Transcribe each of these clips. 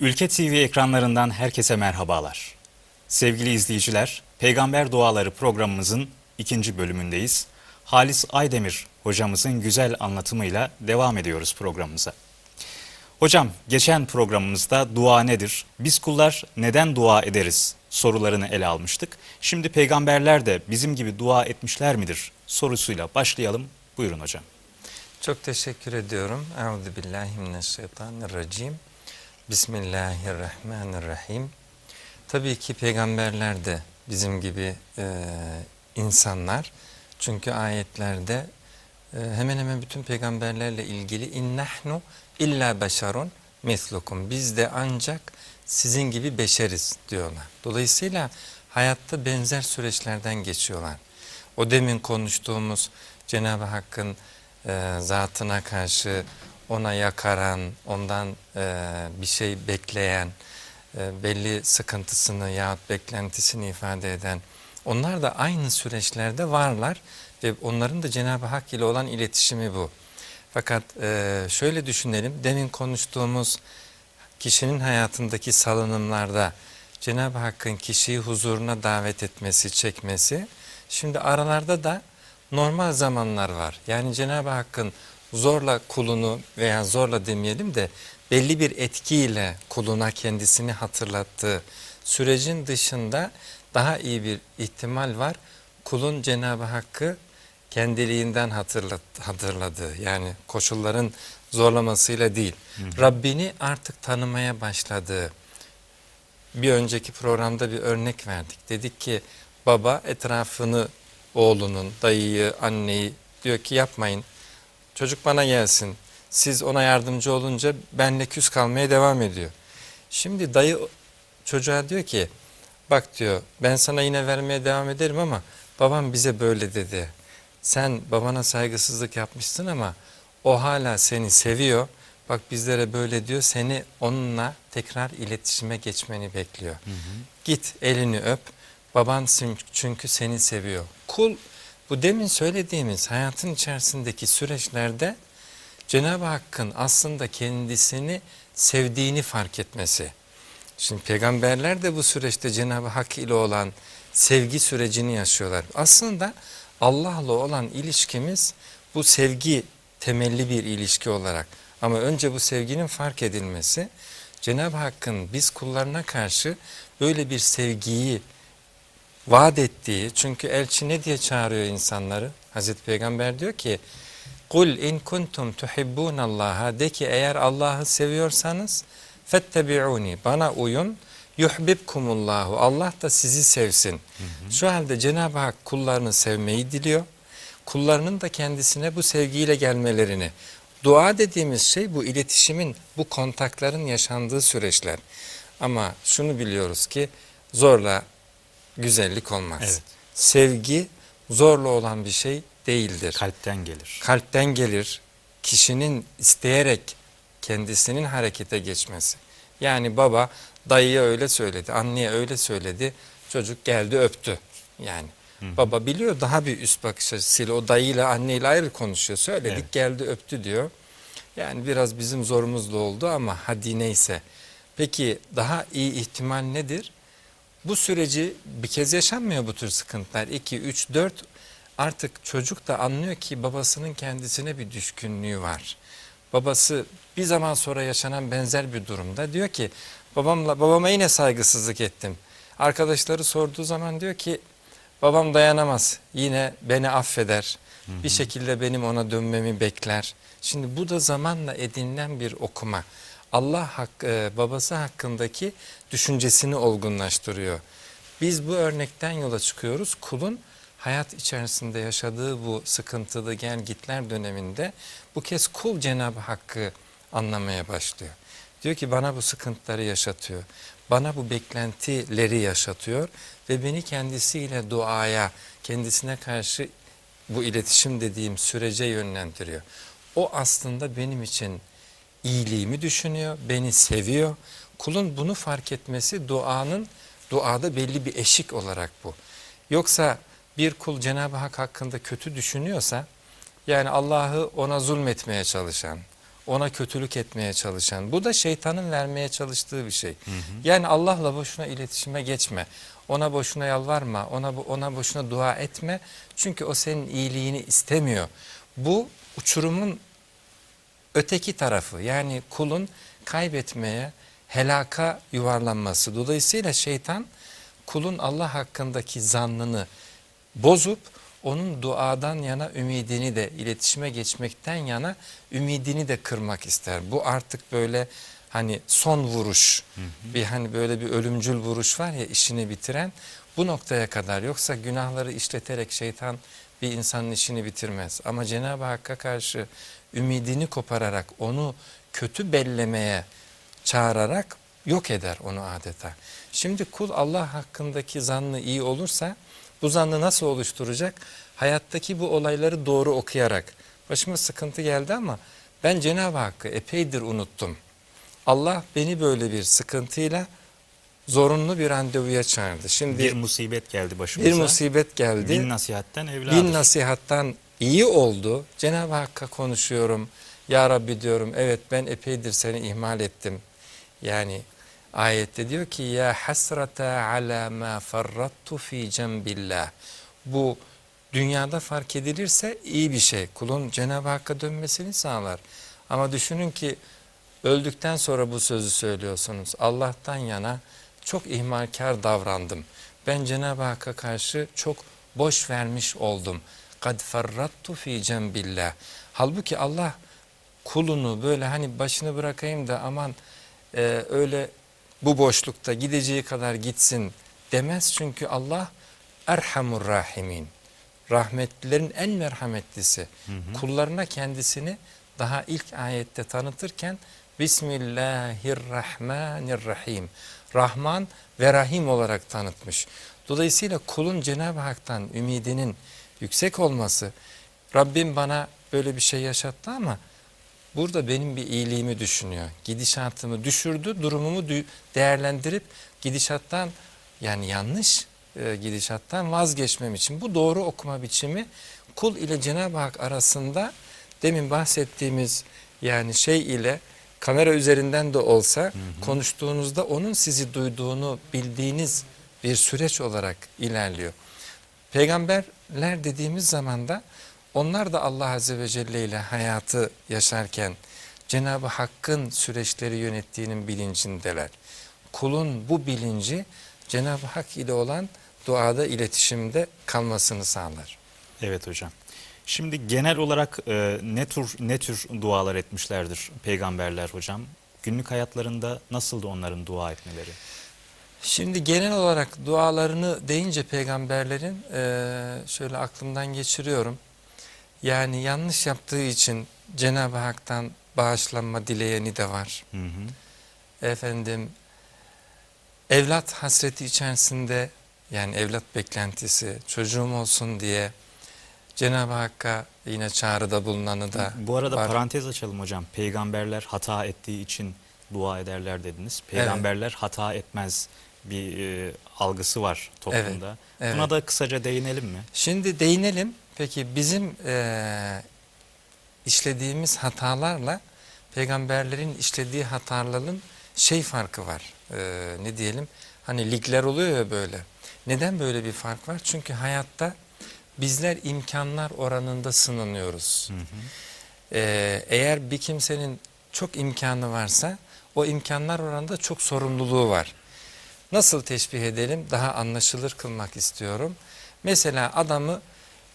Ülke TV ekranlarından herkese merhabalar. Sevgili izleyiciler, Peygamber Duaları programımızın ikinci bölümündeyiz. Halis Aydemir hocamızın güzel anlatımıyla devam ediyoruz programımıza. Hocam, geçen programımızda dua nedir? Biz kullar neden dua ederiz sorularını ele almıştık. Şimdi peygamberler de bizim gibi dua etmişler midir sorusuyla başlayalım. Buyurun hocam. Çok teşekkür ediyorum. Euzu billahi mineşşeytanirracim. Bismillahirrahmanirrahim. Tabii ki peygamberler de bizim gibi e, insanlar. Çünkü ayetlerde e, hemen hemen bütün peygamberlerle ilgili innahnu illa beşerun mislukum. Biz de ancak sizin gibi beşeriz diyorlar. Dolayısıyla hayatta benzer süreçlerden geçiyorlar. O demin konuştuğumuz Cenab-ı Hakk'ın e, zatına karşı ona yakaran, ondan e, bir şey bekleyen, e, belli sıkıntısını yahut beklentisini ifade eden onlar da aynı süreçlerde varlar ve onların da Cenab-ı Hak ile olan iletişimi bu. Fakat e, şöyle düşünelim, demin konuştuğumuz kişinin hayatındaki salınımlarda Cenab-ı Hakk'ın kişiyi huzuruna davet etmesi, çekmesi, şimdi aralarda da normal zamanlar var. Yani Cenab-ı Hakk'ın zorla kulunu veya zorla demeyelim de belli bir etkiyle kuluna kendisini hatırlattığı sürecin dışında daha iyi bir ihtimal var. Kulun Cenab-ı Hakk'ı kendiliğinden hatırlat, hatırladığı yani koşulların zorlamasıyla değil. Hı. Rabbini artık tanımaya başladığı. Bir önceki programda bir örnek verdik. Dedik ki baba etrafını oğlunun, dayıyı, anneyi diyor ki yapmayın. Çocuk bana gelsin. Siz ona yardımcı olunca benle küs kalmaya devam ediyor. Şimdi dayı çocuğa diyor ki bak diyor ben sana yine vermeye devam ederim ama babam bize böyle dedi. Sen babana saygısızlık yapmışsın ama o hala seni seviyor. Bak bizlere böyle diyor seni onunla tekrar iletişime geçmeni bekliyor. Hı hı. Git elini öp baban çünkü seni seviyor. Kul bu demin söylediğimiz hayatın içerisindeki süreçlerde Cenab-ı Hakk'ın aslında kendisini sevdiğini fark etmesi. Şimdi peygamberler de bu süreçte Cenab-ı Hak ile olan sevgi sürecini yaşıyorlar. Aslında Allah'la olan ilişkimiz bu sevgi temelli bir ilişki olarak ama önce bu sevginin fark edilmesi Cenab-ı Hakk'ın biz kullarına karşı böyle bir sevgiyi vaat ettiği çünkü elçi ne diye çağırıyor insanları? Hazreti Peygamber diyor ki Kul in kuntum tuhibbunallaha de ki eğer Allah'ı seviyorsanız fettebi'uni bana uyun yuhbibkumullahu Allah da sizi sevsin. Hı hı. Şu halde Cenab-ı Hak kullarını sevmeyi diliyor. Kullarının da kendisine bu sevgiyle gelmelerini. Dua dediğimiz şey bu iletişimin, bu kontakların yaşandığı süreçler. Ama şunu biliyoruz ki zorla güzellik olmaz. Evet. Sevgi zorla olan bir şey değildir. Kalpten gelir. Kalpten gelir. Kişinin isteyerek kendisinin harekete geçmesi. Yani baba dayıya öyle söyledi, anneye öyle söyledi. Çocuk geldi öptü. Yani Hı. baba biliyor daha bir üst bakış açısıyla o dayıyla anneyle ayrı konuşuyor. Söyledik evet. geldi öptü diyor. Yani biraz bizim zorumuzla oldu ama hadi neyse. Peki daha iyi ihtimal nedir? Bu süreci bir kez yaşanmıyor bu tür sıkıntılar. 2, 3, 4 artık çocuk da anlıyor ki babasının kendisine bir düşkünlüğü var. Babası bir zaman sonra yaşanan benzer bir durumda diyor ki babamla babama yine saygısızlık ettim. Arkadaşları sorduğu zaman diyor ki babam dayanamaz yine beni affeder. Hı hı. Bir şekilde benim ona dönmemi bekler. Şimdi bu da zamanla edinilen bir okuma. Allah hak, e, babası hakkındaki düşüncesini olgunlaştırıyor. Biz bu örnekten yola çıkıyoruz. Kulun hayat içerisinde yaşadığı bu sıkıntılı gel gitler döneminde bu kez kul Cenab-ı Hakk'ı anlamaya başlıyor. Diyor ki bana bu sıkıntıları yaşatıyor. Bana bu beklentileri yaşatıyor ve beni kendisiyle duaya, kendisine karşı bu iletişim dediğim sürece yönlendiriyor. O aslında benim için iyiliğimi düşünüyor, beni seviyor. Kulun bunu fark etmesi duanın, duada belli bir eşik olarak bu. Yoksa bir kul Cenab-ı Hak hakkında kötü düşünüyorsa, yani Allah'ı ona zulmetmeye çalışan, ona kötülük etmeye çalışan. Bu da şeytanın vermeye çalıştığı bir şey. Yani Allah'la boşuna iletişime geçme. Ona boşuna yalvarma, ona ona boşuna dua etme. Çünkü o senin iyiliğini istemiyor. Bu uçurumun öteki tarafı yani kulun kaybetmeye, helaka yuvarlanması. Dolayısıyla şeytan kulun Allah hakkındaki zannını bozup onun duadan yana ümidini de iletişime geçmekten yana ümidini de kırmak ister. Bu artık böyle hani son vuruş bir hani böyle bir ölümcül vuruş var ya işini bitiren bu noktaya kadar yoksa günahları işleterek şeytan bir insanın işini bitirmez. Ama Cenab-ı Hakk'a karşı ümidini kopararak onu kötü bellemeye çağırarak yok eder onu adeta. Şimdi kul Allah hakkındaki zannı iyi olursa bu zannı nasıl oluşturacak? Hayattaki bu olayları doğru okuyarak. Başıma sıkıntı geldi ama ben Cenab-ı Hakk'ı epeydir unuttum. Allah beni böyle bir sıkıntıyla zorunlu bir randevuya çağırdı. Şimdi Bir musibet geldi başımıza. bir musibet geldi. Bin nasihatten evladır. Bin nasihattan iyi oldu. Cenab-ı Hakk'a konuşuyorum. Ya Rabbi diyorum evet ben epeydir seni ihmal ettim. Yani ayette diyor ki ya hasrata ala ma farrattu fi cembillah. Bu dünyada fark edilirse iyi bir şey. Kulun Cenab-ı Hakk'a dönmesini sağlar. Ama düşünün ki öldükten sonra bu sözü söylüyorsunuz. Allah'tan yana çok ihmalkar davrandım. Ben Cenab-ı Hakk'a karşı çok boş vermiş oldum. Kad farrattu fi cembillah. Halbuki Allah kulunu böyle hani başını bırakayım da aman e, öyle bu boşlukta gideceği kadar gitsin demez. Çünkü Allah Erhamur Rahimin. Rahmetlilerin en merhametlisi. Kullarına kendisini daha ilk ayette tanıtırken Bismillahirrahmanirrahim. Rahman ve Rahim olarak tanıtmış. Dolayısıyla kulun Cenab-ı Hak'tan ümidinin yüksek olması, Rabbim bana böyle bir şey yaşattı ama burada benim bir iyiliğimi düşünüyor. Gidişatımı düşürdü, durumumu değerlendirip gidişattan yani yanlış e, gidişattan vazgeçmem için bu doğru okuma biçimi kul ile Cenab-ı Hak arasında demin bahsettiğimiz yani şey ile kamera üzerinden de olsa hı hı. konuştuğunuzda onun sizi duyduğunu bildiğiniz bir süreç olarak ilerliyor. Peygamberler dediğimiz zaman da onlar da Allah Azze ve Celle ile hayatı yaşarken Cenab-ı Hakk'ın süreçleri yönettiğinin bilincindeler. Kulun bu bilinci Cenab-ı Hak ile olan duada iletişimde kalmasını sağlar. Evet hocam. Şimdi genel olarak e, ne tür ne tür dualar etmişlerdir peygamberler hocam? Günlük hayatlarında nasıldı onların dua etmeleri? Şimdi genel olarak dualarını deyince peygamberlerin e, şöyle aklımdan geçiriyorum. Yani yanlış yaptığı için Cenab-ı Hak'tan bağışlanma dileyeni de var. Hı hı. Efendim evlat hasreti içerisinde yani evlat beklentisi çocuğum olsun diye Cenab-ı Hakk'a yine çağrıda bulunanı da Bu arada var. parantez açalım hocam. Peygamberler hata ettiği için dua ederler dediniz. Peygamberler evet. hata etmez bir e, algısı var toplumda. Evet, evet. Buna da kısaca değinelim mi? Şimdi değinelim. Peki bizim e, işlediğimiz hatalarla peygamberlerin işlediği hataların şey farkı var. E, ne diyelim? Hani ligler oluyor ya böyle. Neden böyle bir fark var? Çünkü hayatta bizler imkanlar oranında sınanıyoruz. Hı hı. Ee, eğer bir kimsenin çok imkanı varsa o imkanlar oranında çok sorumluluğu var. Nasıl teşbih edelim? Daha anlaşılır kılmak istiyorum. Mesela adamı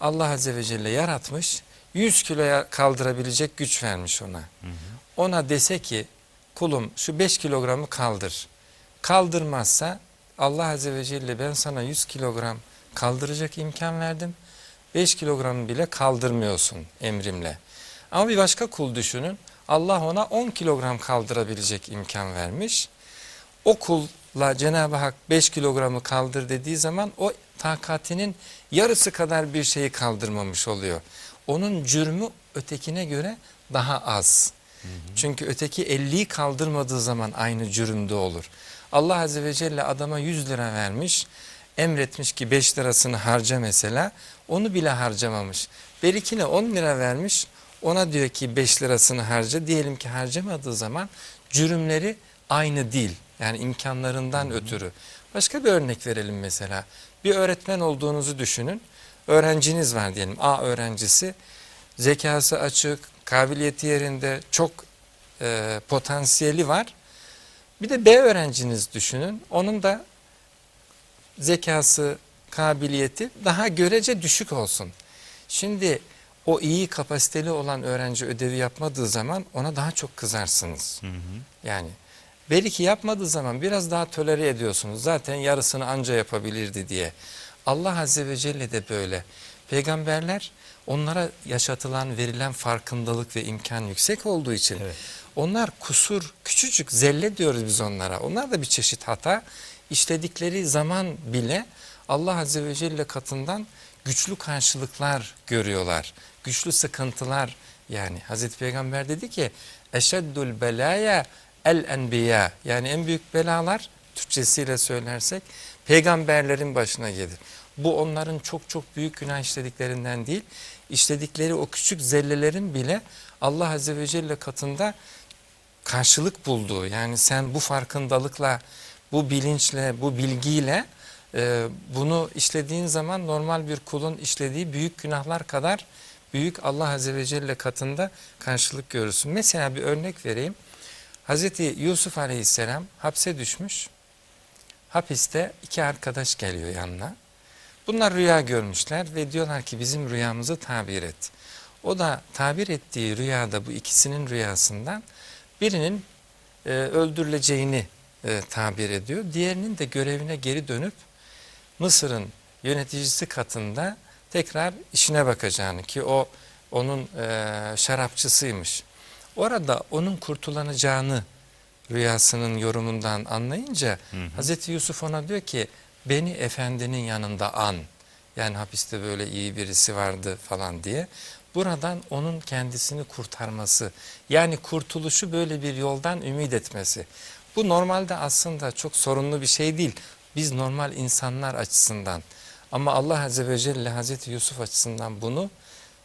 Allah Azze ve Celle yaratmış, 100 kiloya kaldırabilecek güç vermiş ona. Hı hı. Ona dese ki kulum şu 5 kilogramı kaldır. Kaldırmazsa Allah Azze ve Celle ben sana 100 kilogram kaldıracak imkan verdim. 5 kilogramı bile kaldırmıyorsun emrimle. Ama bir başka kul düşünün. Allah ona 10 kilogram kaldırabilecek imkan vermiş. O kulla Cenab-ı Hak 5 kilogramı kaldır dediği zaman o takatinin yarısı kadar bir şeyi kaldırmamış oluyor. Onun cürmü ötekine göre daha az. Hı hı. Çünkü öteki 50'yi kaldırmadığı zaman aynı cürümde olur. Allah Azze ve Celle adama 100 lira vermiş emretmiş ki 5 lirasını harca mesela onu bile harcamamış. Berikine 10 lira vermiş Ona diyor ki 5 lirasını harca. Diyelim ki harcamadığı zaman cürümleri aynı değil. Yani imkanlarından ötürü. Başka bir örnek verelim mesela. Bir öğretmen olduğunuzu düşünün. Öğrenciniz var diyelim. A öğrencisi. Zekası açık, kabiliyeti yerinde, çok e, potansiyeli var. Bir de B öğrenciniz düşünün. Onun da zekası, kabiliyeti daha görece düşük olsun. Şimdi o iyi kapasiteli olan öğrenci ödevi yapmadığı zaman ona daha çok kızarsınız. Hı hı. Yani belki yapmadığı zaman biraz daha tolere ediyorsunuz. Zaten yarısını anca yapabilirdi diye. Allah Azze ve Celle de böyle. Peygamberler onlara yaşatılan verilen farkındalık ve imkan yüksek olduğu için Evet. onlar kusur küçücük zelle diyoruz biz onlara. Onlar da bir çeşit hata işledikleri zaman bile Allah Azze ve Celle katından güçlü karşılıklar görüyorlar. Güçlü sıkıntılar yani Hazreti Peygamber dedi ki eşeddül belaya el enbiya yani en büyük belalar Türkçesiyle söylersek peygamberlerin başına gelir. Bu onların çok çok büyük günah işlediklerinden değil işledikleri o küçük zellelerin bile Allah Azze ve Celle katında karşılık bulduğu yani sen bu farkındalıkla bu bilinçle bu bilgiyle e, bunu işlediğin zaman normal bir kulun işlediği büyük günahlar kadar büyük Allah Azze ve Celle katında karşılık görürsün. Mesela bir örnek vereyim. Hazreti Yusuf Aleyhisselam hapse düşmüş. Hapiste iki arkadaş geliyor yanına. Bunlar rüya görmüşler ve diyorlar ki bizim rüyamızı tabir et. O da tabir ettiği rüyada bu ikisinin rüyasından birinin e, öldürüleceğini e, tabir ediyor. Diğerinin de görevine geri dönüp Mısır'ın yöneticisi katında tekrar işine bakacağını ki o onun e, şarapçısıymış. Orada onun kurtulanacağını rüyasının yorumundan anlayınca Hı hı. Hazreti Yusuf ona diyor ki beni efendinin yanında an. Yani hapiste böyle iyi birisi vardı falan diye. Buradan onun kendisini kurtarması yani kurtuluşu böyle bir yoldan ümit etmesi. Bu normalde aslında çok sorunlu bir şey değil. Biz normal insanlar açısından ama Allah Azze ve Celle Hazreti Yusuf açısından bunu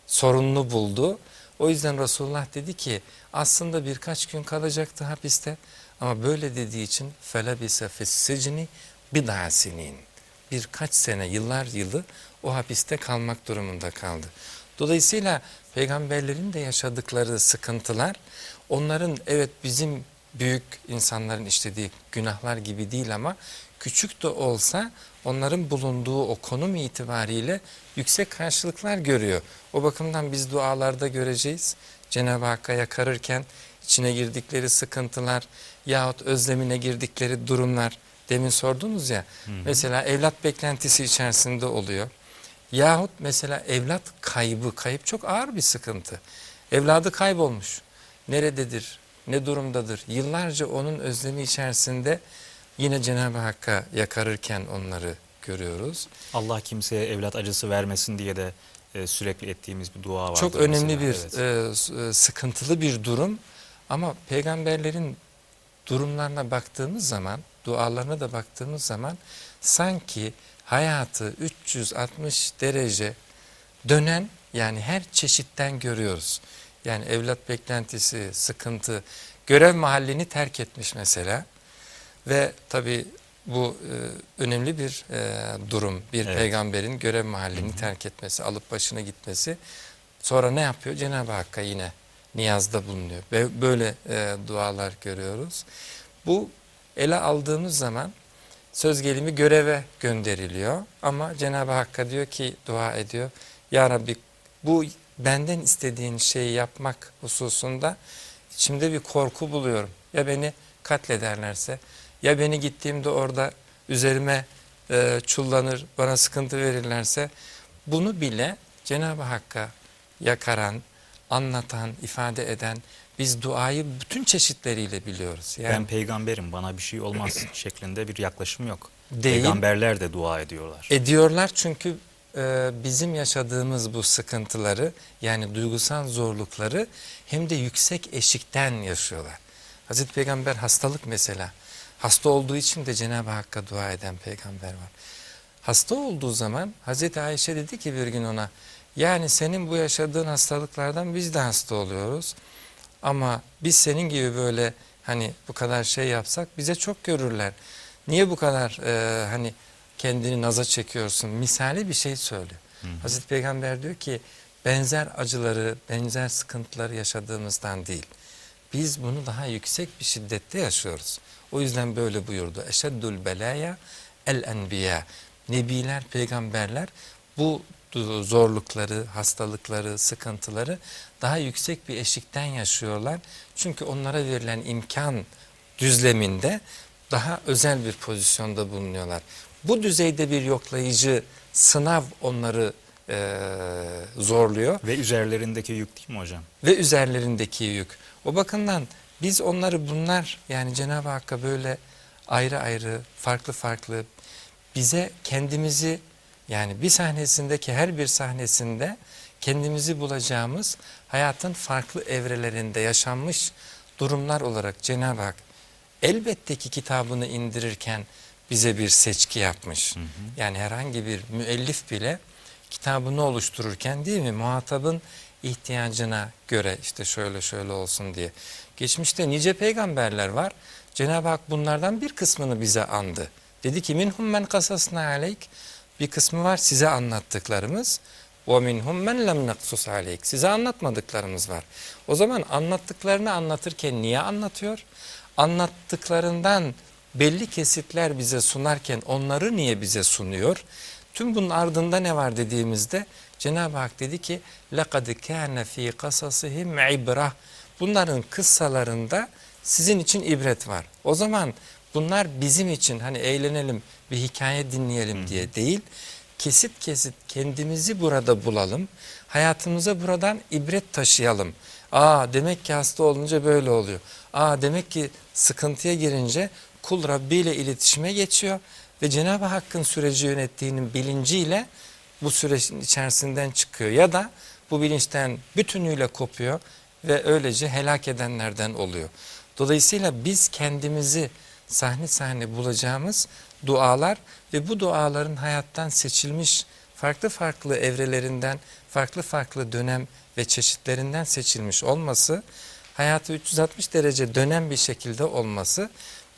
sorunlu buldu. O yüzden Resulullah dedi ki aslında birkaç gün kalacaktı hapiste ama böyle dediği için felabise fissicni bid'asinin birkaç sene yıllar yılı o hapiste kalmak durumunda kaldı. Dolayısıyla peygamberlerin de yaşadıkları sıkıntılar onların evet bizim büyük insanların işlediği günahlar gibi değil ama küçük de olsa onların bulunduğu o konum itibariyle yüksek karşılıklar görüyor. O bakımdan biz dualarda göreceğiz. Cenab-ı Hakk'a yakarırken içine girdikleri sıkıntılar yahut özlemine girdikleri durumlar demin sordunuz ya mesela evlat beklentisi içerisinde oluyor. Yahut mesela evlat kaybı, kayıp çok ağır bir sıkıntı. Evladı kaybolmuş. Nerededir, ne durumdadır? Yıllarca onun özlemi içerisinde yine Cenab-ı Hakk'a yakarırken onları görüyoruz. Allah kimseye evlat acısı vermesin diye de e, sürekli ettiğimiz bir dua var. Çok önemli bir e, s- e, sıkıntılı bir durum ama peygamberlerin durumlarına baktığımız zaman, dualarına da baktığımız zaman sanki hayatı 360 derece dönen yani her çeşitten görüyoruz. Yani evlat beklentisi, sıkıntı, görev mahallini terk etmiş mesela ve tabi bu e, önemli bir e, durum. Bir Evet. peygamberin görev mahallini terk etmesi, alıp başına gitmesi. Sonra ne yapıyor? Cenab-ı Hakk'a yine niyazda bulunuyor. Ve böyle e, dualar görüyoruz. Bu ele aldığımız zaman söz gelimi göreve gönderiliyor. Ama Cenab-ı Hakk'a diyor ki dua ediyor. Ya Rabbi bu benden istediğin şeyi yapmak hususunda içimde bir korku buluyorum. Ya beni katlederlerse ya beni gittiğimde orada üzerime e, çullanır bana sıkıntı verirlerse bunu bile Cenab-ı Hakk'a yakaran, anlatan, ifade eden biz duayı bütün çeşitleriyle biliyoruz. Yani Ben peygamberim bana bir şey olmaz şeklinde bir yaklaşım yok. Değil. Peygamberler de dua ediyorlar. Ediyorlar çünkü e, bizim yaşadığımız bu sıkıntıları yani duygusal zorlukları hem de yüksek eşikten yaşıyorlar. Hazreti Peygamber hastalık mesela. Hasta olduğu için de Cenab-ı Hakk'a dua eden peygamber var. Hasta olduğu zaman Hazreti Ayşe dedi ki bir gün ona Yani senin bu yaşadığın hastalıklardan biz de hasta oluyoruz. Ama biz senin gibi böyle hani bu kadar şey yapsak bize çok görürler. Niye bu kadar e, hani kendini naza çekiyorsun? Misali bir şey söylüyor. Hazreti Peygamber diyor ki benzer acıları, benzer sıkıntıları yaşadığımızdan değil. Biz bunu daha yüksek bir şiddette yaşıyoruz. O yüzden böyle buyurdu. Eşeddül belaya el enbiya. Nebiler, peygamberler bu zorlukları, hastalıkları, sıkıntıları daha yüksek bir eşikten yaşıyorlar. Çünkü onlara verilen imkan düzleminde daha özel bir pozisyonda bulunuyorlar. Bu düzeyde bir yoklayıcı sınav onları e, zorluyor. Ve üzerlerindeki yük değil mi hocam? Ve üzerlerindeki yük. O bakımdan biz onları bunlar yani Cenab-ı Hakk'a böyle ayrı ayrı, farklı farklı bize kendimizi yani bir sahnesindeki her bir sahnesinde kendimizi bulacağımız hayatın farklı evrelerinde yaşanmış durumlar olarak Cenab-ı Hak elbette ki kitabını indirirken bize bir seçki yapmış. Hı hı. Yani herhangi bir müellif bile kitabını oluştururken değil mi muhatabın ihtiyacına göre işte şöyle şöyle olsun diye. Geçmişte nice peygamberler var. Cenab-ı Hak bunlardan bir kısmını bize andı. Dedi ki minhum men kasasna aleyk bir kısmı var size anlattıklarımız. Ve minhum men lem naksus aleyk. Size anlatmadıklarımız var. O zaman anlattıklarını anlatırken niye anlatıyor? Anlattıklarından belli kesitler bize sunarken onları niye bize sunuyor? Tüm bunun ardında ne var dediğimizde Cenab-ı Hak dedi ki لَقَدْ كَانَ ف۪ي قَصَصِهِمْ عِبْرَةً Bunların kıssalarında sizin için ibret var. O zaman bunlar bizim için hani eğlenelim bir hikaye dinleyelim diye değil kesit kesit kendimizi burada bulalım. Hayatımıza buradan ibret taşıyalım. Aa demek ki hasta olunca böyle oluyor. Aa demek ki sıkıntıya girince kul Rabbi ile iletişime geçiyor ve Cenab-ı Hakk'ın süreci yönettiğinin bilinciyle bu sürecin içerisinden çıkıyor ya da bu bilinçten bütünüyle kopuyor ve öylece helak edenlerden oluyor. Dolayısıyla biz kendimizi sahne sahne bulacağımız dualar ve bu duaların hayattan seçilmiş farklı farklı evrelerinden, farklı farklı dönem ve çeşitlerinden seçilmiş olması, hayatı 360 derece dönem bir şekilde olması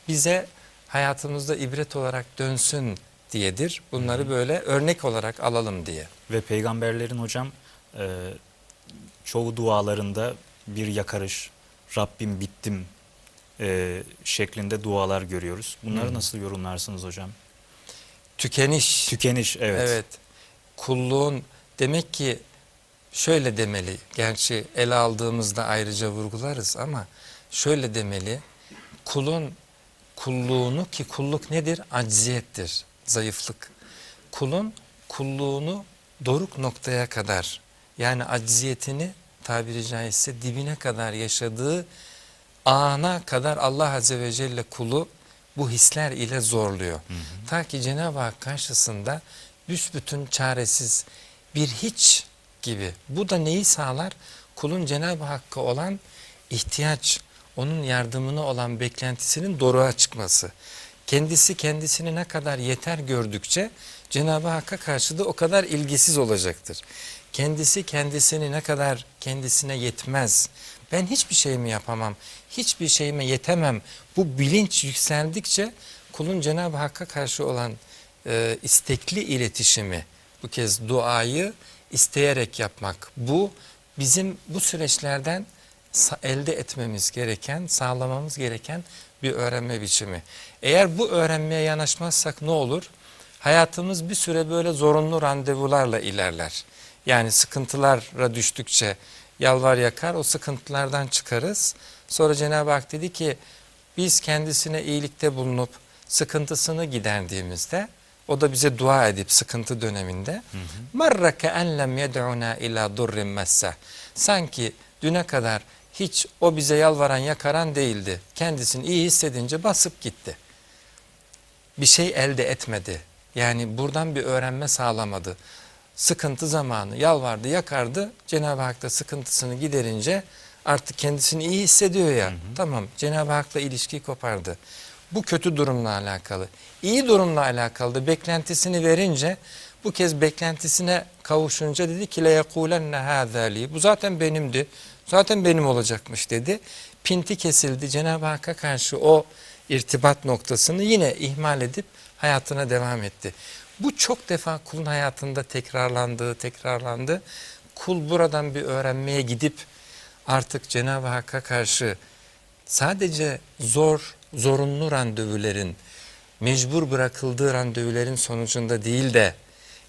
bize hayatımızda ibret olarak dönsün diyedir. Bunları böyle örnek olarak alalım diye. Ve peygamberlerin hocam e, çoğu dualarında bir yakarış, Rabbim bittim e, şeklinde dualar görüyoruz. Bunları nasıl yorumlarsınız hocam? Tükeniş. Tükeniş evet. Evet. Kulluğun demek ki şöyle demeli. Gerçi ele aldığımızda ayrıca vurgularız ama şöyle demeli. Kulun kulluğunu ki kulluk nedir? Acziyettir, zayıflık. Kulun kulluğunu doruk noktaya kadar yani acziyetini tabiri caizse dibine kadar yaşadığı ana kadar Allah Azze ve Celle kulu bu hisler ile zorluyor. Hı hı. Ta ki Cenab-ı Hak karşısında büsbütün çaresiz bir hiç gibi. Bu da neyi sağlar? Kulun Cenab-ı Hakk'a olan ihtiyaç, onun yardımına olan beklentisinin doruğa çıkması. Kendisi kendisini ne kadar yeter gördükçe Cenab-ı Hakk'a karşı da o kadar ilgisiz olacaktır. Kendisi kendisini ne kadar kendisine yetmez, ben hiçbir şeyimi yapamam, hiçbir şeyime yetemem. Bu bilinç yükseldikçe kulun Cenab-ı Hakk'a karşı olan e, istekli iletişimi, bu kez duayı isteyerek yapmak. Bu bizim bu süreçlerden elde etmemiz gereken, sağlamamız gereken bir öğrenme biçimi. Eğer bu öğrenmeye yanaşmazsak ne olur? Hayatımız bir süre böyle zorunlu randevularla ilerler. Yani sıkıntılara düştükçe yalvar yakar o sıkıntılardan çıkarız. Sonra Cenab-ı Hak dedi ki biz kendisine iyilikte bulunup sıkıntısını giderdiğimizde o da bize dua edip sıkıntı döneminde marrake en lem yed'una ila durrin messa sanki düne kadar hiç o bize yalvaran yakaran değildi. Kendisini iyi hissedince basıp gitti. Bir şey elde etmedi. Yani buradan bir öğrenme sağlamadı. Sıkıntı zamanı yalvardı yakardı. Cenab-ı Hak da sıkıntısını giderince artık kendisini iyi hissediyor ya. Hı hı. Tamam Cenab-ı Hak'la ilişkiyi kopardı. Bu kötü durumla alakalı. İyi durumla alakalı da beklentisini verince bu kez beklentisine kavuşunca dedi ki leyekûlenne hâzâli. Bu zaten benimdi. Zaten benim olacakmış dedi. Pinti kesildi. Cenab-ı Hakk'a karşı o irtibat noktasını yine ihmal edip hayatına devam etti. Bu çok defa kulun hayatında tekrarlandı, tekrarlandı. Kul buradan bir öğrenmeye gidip artık Cenab-ı Hakk'a karşı sadece zor, zorunlu randevuların, mecbur bırakıldığı randevuların sonucunda değil de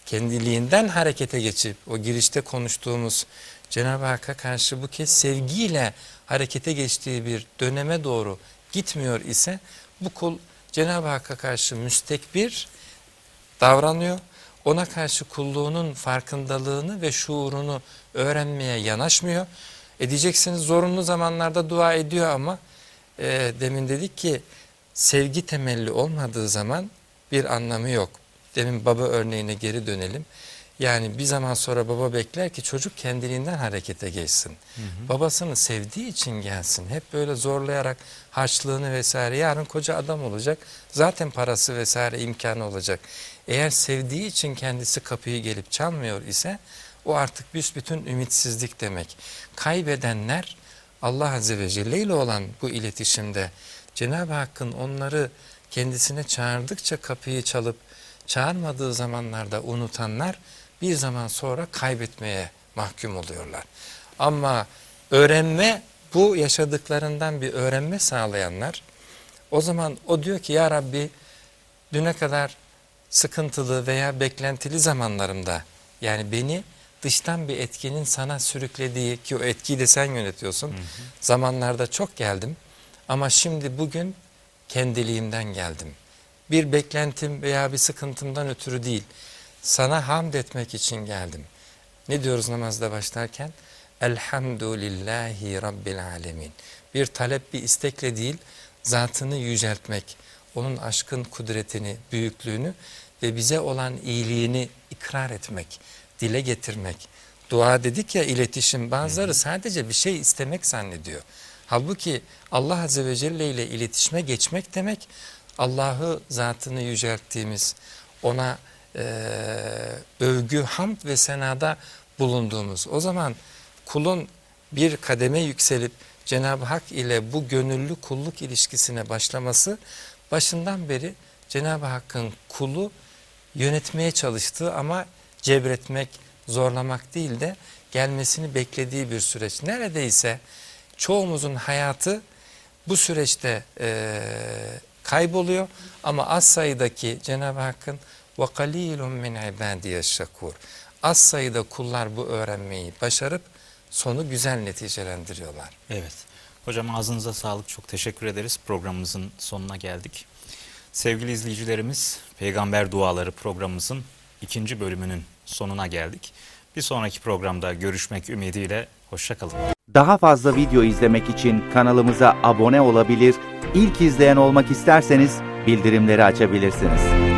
kendiliğinden harekete geçip o girişte konuştuğumuz Cenab-ı Hakk'a karşı bu kez sevgiyle harekete geçtiği bir döneme doğru gitmiyor ise bu kul Cenab-ı Hakk'a karşı müstekbir davranıyor. Ona karşı kulluğunun farkındalığını ve şuurunu öğrenmeye yanaşmıyor. E diyeceksiniz zorunlu zamanlarda dua ediyor ama e, demin dedik ki sevgi temelli olmadığı zaman bir anlamı yok. Demin baba örneğine geri dönelim. Yani bir zaman sonra baba bekler ki çocuk kendiliğinden harekete geçsin. Hı hı. Babasını sevdiği için gelsin. Hep böyle zorlayarak harçlığını vesaire yarın koca adam olacak. Zaten parası vesaire imkanı olacak. Eğer sevdiği için kendisi kapıyı gelip çalmıyor ise o artık büsbütün ümitsizlik demek. Kaybedenler Allah Azze ve Celle ile olan bu iletişimde Cenab-ı Hakk'ın onları kendisine çağırdıkça kapıyı çalıp çağırmadığı zamanlarda unutanlar bir zaman sonra kaybetmeye mahkum oluyorlar. Ama öğrenme bu yaşadıklarından bir öğrenme sağlayanlar o zaman o diyor ki ya Rabbi düne kadar sıkıntılı veya beklentili zamanlarımda yani beni dıştan bir etkinin sana sürüklediği ki o etkiyi de sen yönetiyorsun hı hı. zamanlarda çok geldim ama şimdi bugün kendiliğimden geldim. Bir beklentim veya bir sıkıntımdan ötürü değil sana hamd etmek için geldim. Ne diyoruz namazda başlarken? Elhamdülillahi Rabbil Alemin. Bir talep bir istekle değil zatını yüceltmek, onun aşkın kudretini, büyüklüğünü ve bize olan iyiliğini ikrar etmek, dile getirmek. Dua dedik ya iletişim bazıları sadece bir şey istemek zannediyor. Halbuki Allah Azze ve Celle ile iletişime geçmek demek Allah'ı zatını yücelttiğimiz, ona e, övgü, hamd ve senada bulunduğumuz. O zaman kulun bir kademe yükselip Cenab-ı Hak ile bu gönüllü kulluk ilişkisine başlaması başından beri Cenab-ı Hakk'ın kulu yönetmeye çalıştığı ama cebretmek, zorlamak değil de gelmesini beklediği bir süreç. Neredeyse çoğumuzun hayatı bu süreçte e, kayboluyor ama az sayıdaki Cenab-ı Hakk'ın ve kalilun min ibadiye şakur. Az sayıda kullar bu öğrenmeyi başarıp sonu güzel neticelendiriyorlar. Evet. Hocam ağzınıza sağlık. Çok teşekkür ederiz. Programımızın sonuna geldik. Sevgili izleyicilerimiz, Peygamber Duaları programımızın ikinci bölümünün sonuna geldik. Bir sonraki programda görüşmek ümidiyle hoşçakalın. Daha fazla video izlemek için kanalımıza abone olabilir, ilk izleyen olmak isterseniz bildirimleri açabilirsiniz.